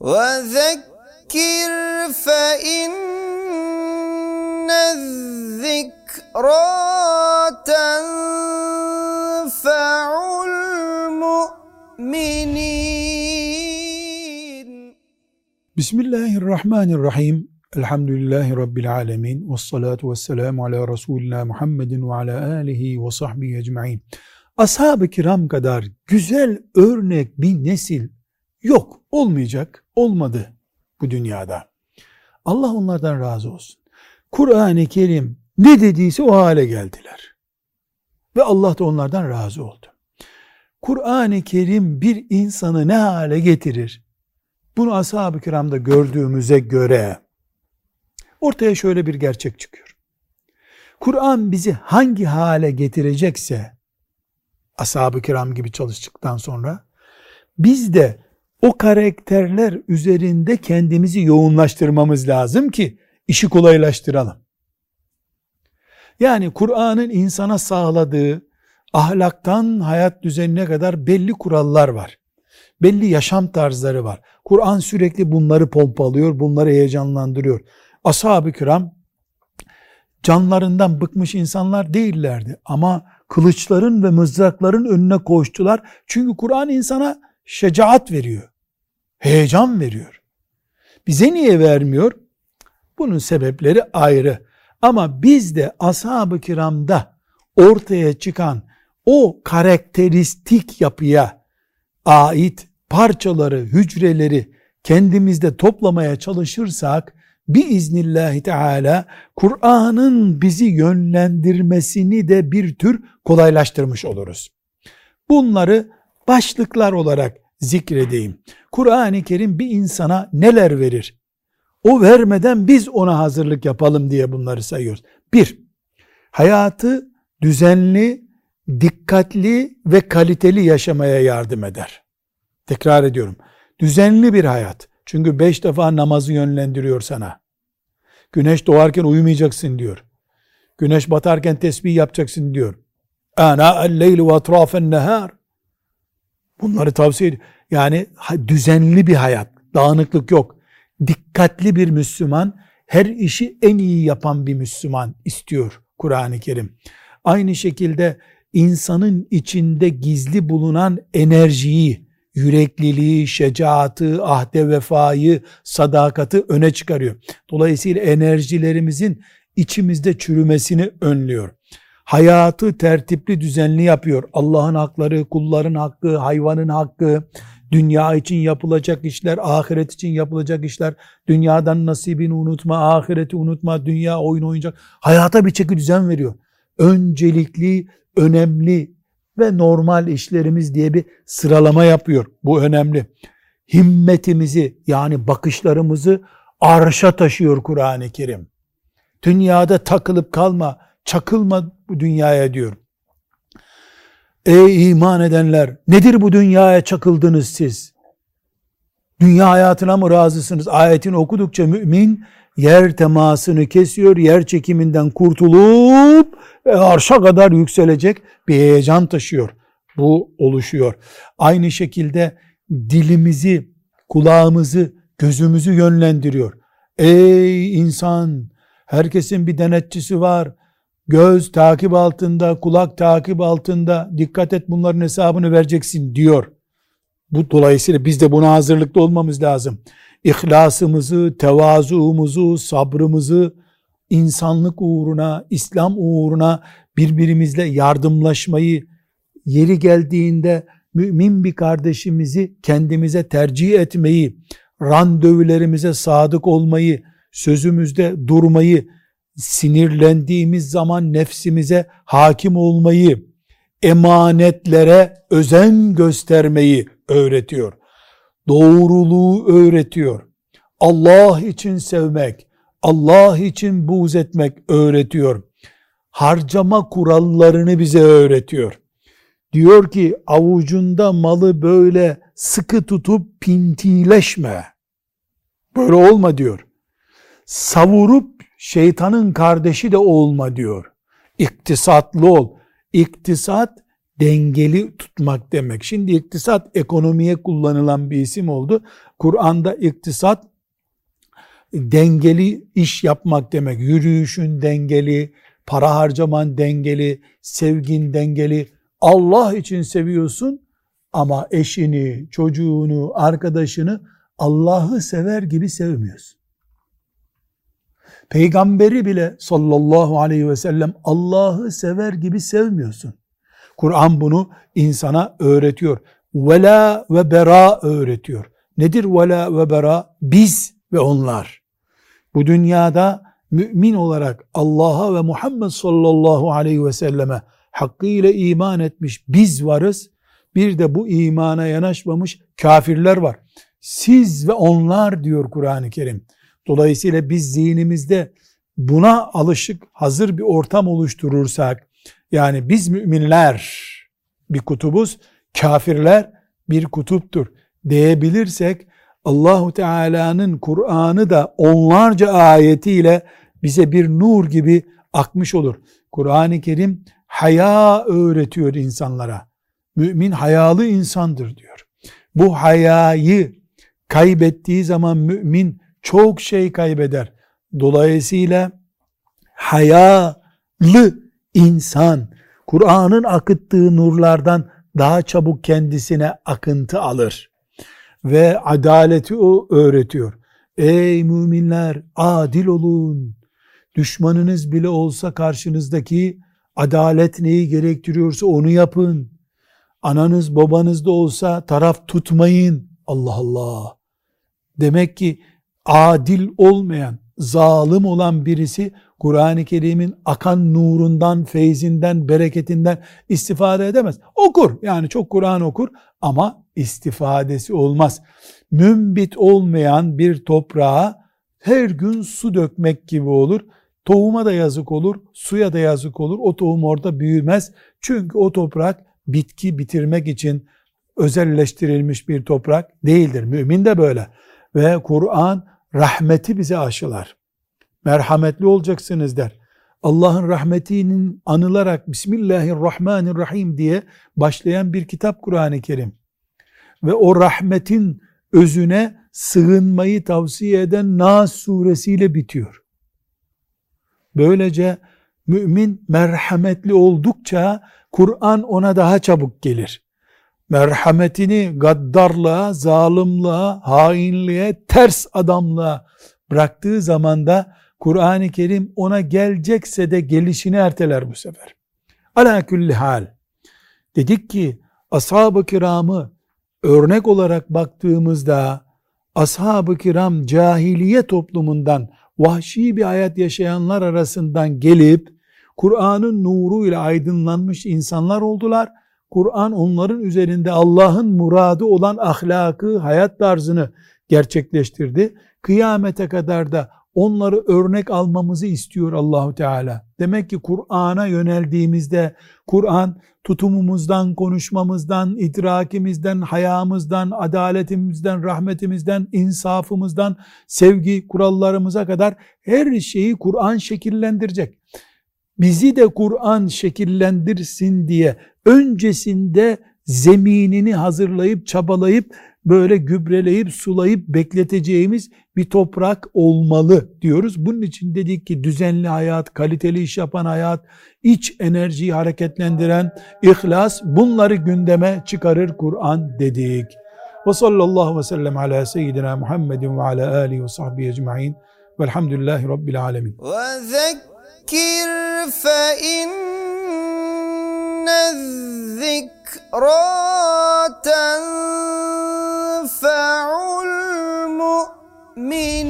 وذكر فإن الذكرى تنفع المؤمنين بسم الله الرحمن الرحيم الحمد لله رب العالمين والصلاة والسلام على Resulina Muhammedin ve ala alihi ve sahbihi ecmain. Ashab-ı kiram kadar güzel örnek bir nesil yok, olmayacak, olmadı bu dünyada. Allah onlardan razı olsun. Kur'an-ı Kerim ne dediyse o hale geldiler. Ve Allah da onlardan razı oldu. Kur'an-ı Kerim bir insanı ne hale getirir? Bunu ashab-ı kiramda gördüğümüze göre ortaya şöyle bir gerçek çıkıyor. Kur'an bizi hangi hale getirecekse ashab-ı kiram gibi çalıştıktan sonra biz de o karakterler üzerinde kendimizi yoğunlaştırmamız lazım ki işi kolaylaştıralım. Yani Kur'an'ın insana sağladığı ahlaktan hayat düzenine kadar belli kurallar var. Belli yaşam tarzları var. Kur'an sürekli bunları pompalıyor, bunları heyecanlandırıyor. Ashab-ı kiram canlarından bıkmış insanlar değillerdi. Ama kılıçların ve mızrakların önüne koştular. Çünkü Kur'an insana şecaat veriyor. Heyecan veriyor. Bize niye vermiyor? Bunun sebepleri ayrı. Ama biz de ashab-ı kiramda ortaya çıkan o karakteristik yapıya ait parçaları, hücreleri kendimizde toplamaya çalışırsak biiznillahi teala Kur'an'ın bizi yönlendirmesini de bir tür kolaylaştırmış oluruz. Bunları başlıklar olarak zikredeyim. Kur'an-ı Kerim bir insana neler verir? O vermeden biz ona hazırlık yapalım diye bunları sayıyoruz. Bir, hayatı düzenli, dikkatli ve kaliteli yaşamaya yardım eder. Tekrar ediyorum. Düzenli bir hayat. Çünkü beş defa namazı yönlendiriyor sana. Güneş doğarken uyumayacaksın diyor. Güneş batarken tesbih yapacaksın diyor. Ana el-leyli ve atrafen nehar. Bunları tavsiye ediyor. Yani düzenli bir hayat, dağınıklık yok. Dikkatli bir Müslüman, her işi en iyi yapan bir Müslüman istiyor Kur'an-ı Kerim. Aynı şekilde insanın içinde gizli bulunan enerjiyi, yürekliliği, şecaatı, ahde vefayı, sadakati öne çıkarıyor. Dolayısıyla enerjilerimizin içimizde çürümesini önlüyor. Hayatı tertipli, düzenli yapıyor. Allah'ın hakları, kulların hakkı, hayvanın hakkı, dünya için yapılacak işler, ahiret için yapılacak işler, dünyadan nasibini unutma, ahireti unutma, dünya oyun oynayacak. Hayata bir çeki düzen veriyor. Öncelikli, önemli ve normal işlerimiz diye bir sıralama yapıyor. Bu önemli. Himmetimizi yani bakışlarımızı arşa taşıyor Kur'an-ı Kerim. Dünyada takılıp kalma, çakılma bu dünyaya diyor. Ey iman edenler nedir bu dünyaya çakıldınız siz? Dünya hayatına mı razısınız? Ayetini okudukça mümin yer temasını kesiyor, yer çekiminden kurtulup arşa kadar yükselecek bir heyecan taşıyor. Bu oluşuyor. Aynı şekilde dilimizi, kulağımızı, gözümüzü yönlendiriyor. Ey insan, herkesin bir denetçisi var. Göz takip altında, kulak takip altında. Dikkat et bunların hesabını vereceksin diyor. Bu dolayısıyla biz de buna hazırlıklı olmamız lazım. İhlasımızı, tevazuumuzu, sabrımızı insanlık uğruna, İslam uğruna birbirimizle yardımlaşmayı yeri geldiğinde mümin bir kardeşimizi kendimize tercih etmeyi, randevularımıza sadık olmayı, sözümüzde durmayı, sinirlendiğimiz zaman nefsimize hakim olmayı, emanetlere özen göstermeyi öğretiyor. Doğruluğu öğretiyor. Allah için sevmek, Allah için buğz etmek öğretiyor. Harcama kurallarını bize öğretiyor. Diyor ki avucunda malı böyle sıkı tutup pintileşme. Böyle olma diyor. Savurup şeytanın kardeşi de olma diyor. İktisatlı ol. İktisat dengeli tutmak demek. Şimdi iktisat ekonomiye kullanılan bir isim oldu. Kur'an'da iktisat dengeli iş yapmak demek. Yürüyüşün dengeli, para harcaman dengeli, sevgin dengeli. Allah için seviyorsun ama eşini, çocuğunu, arkadaşını Allah'ı sever gibi sevmiyorsun. Peygamberi bile sallallahu aleyhi ve sellem Allah'ı sever gibi sevmiyorsun. Kur'an bunu insana öğretiyor. Vela ve bera öğretiyor. Nedir vela ve bera? Biz ve onlar. Bu dünyada mümin olarak Allah'a ve Muhammed sallallahu aleyhi ve selleme hakkıyla iman etmiş biz varız. Bir de bu imana yanaşmamış kafirler var. Siz ve onlar diyor Kur'an-ı Kerim. Dolayısıyla biz zihnimizde buna alışık hazır bir ortam oluşturursak yani biz müminler bir kutubuz, kafirler bir kutuptur diyebilirsek Allahu Teala'nın Kur'an'ı da onlarca ayetiyle bize bir nur gibi akmış olur. Kur'an-ı Kerim haya öğretiyor insanlara. Mümin hayalı insandır diyor. Bu hayayı kaybettiği zaman mümin çok şey kaybeder. Dolayısıyla hayalı insan Kur'an'ın akıttığı nurlardan daha çabuk kendisine akıntı alır. Ve adaleti o öğretiyor. Ey müminler adil olun. Düşmanınız bile olsa karşınızdaki adalet neyi gerektiriyorsa onu yapın. Ananız babanız da olsa taraf tutmayın. Allah Allah. Demek ki adil olmayan, zalim olan birisi Kur'an-ı Kerim'in akan nurundan, feyzinden, bereketinden istifade edemez. Okur yani çok Kur'an okur ama istifadesi olmaz. Mümbit olmayan bir toprağa her gün su dökmek gibi olur. Tohuma da yazık olur, suya da yazık olur. O tohum orada büyümez. Çünkü o toprak bitki bitirmek için özelleştirilmiş bir toprak değildir. Mümin de böyle. Ve Kur'an rahmeti bize aşılar. Merhametli olacaksınız der. Allah'ın rahmetinin anılarak Bismillahirrahmanirrahim diye başlayan bir kitap Kur'an-ı Kerim. Ve o rahmetin özüne sığınmayı tavsiye eden Nas suresiyle bitiyor. Böylece mümin merhametli oldukça Kur'an ona daha çabuk gelir. Merhametini gaddarlığa, zalimliğe, hainliğe, ters adamlığa bıraktığı zaman da Kur'an-ı Kerim ona gelecekse de gelişini erteler bu sefer. Ala külli hal. Dedik ki ashab-ı kiramı örnek olarak baktığımızda ashab-ı kiram cahiliye toplumundan vahşi bir hayat yaşayanlar arasından gelip Kur'an'ın nuruyla aydınlanmış insanlar oldular. Kur'an onların üzerinde Allah'ın muradı olan ahlakı, hayat tarzını gerçekleştirdi. Kıyamete kadar da onları örnek almamızı istiyor Allahu Teala. Demek ki Kur'an'a yöneldiğimizde Kur'an tutumumuzdan, konuşmamızdan, idrakimizden, hayamızdan, adaletimizden, rahmetimizden, insafımızdan, sevgi kurallarımıza kadar her şeyi Kur'an şekillendirecek. Bizi de Kur'an şekillendirsin diye öncesinde zeminini hazırlayıp çabalayıp böyle gübreleyip sulayıp bekleteceğimiz bir toprak olmalı diyoruz. Bunun için dedik ki düzenli hayat, kaliteli iş yapan hayat, iç enerjiyi hareketlendiren ihlas bunları gündeme çıkarır Kur'an dedik. Ve sallallahu ve sellem ala seyyidina Muhammedin ve ala alihi ve sahbihi ecma'in velhamdülillahi rabbil alemin. فذكر فإن الذكرى تنفع المؤمنين.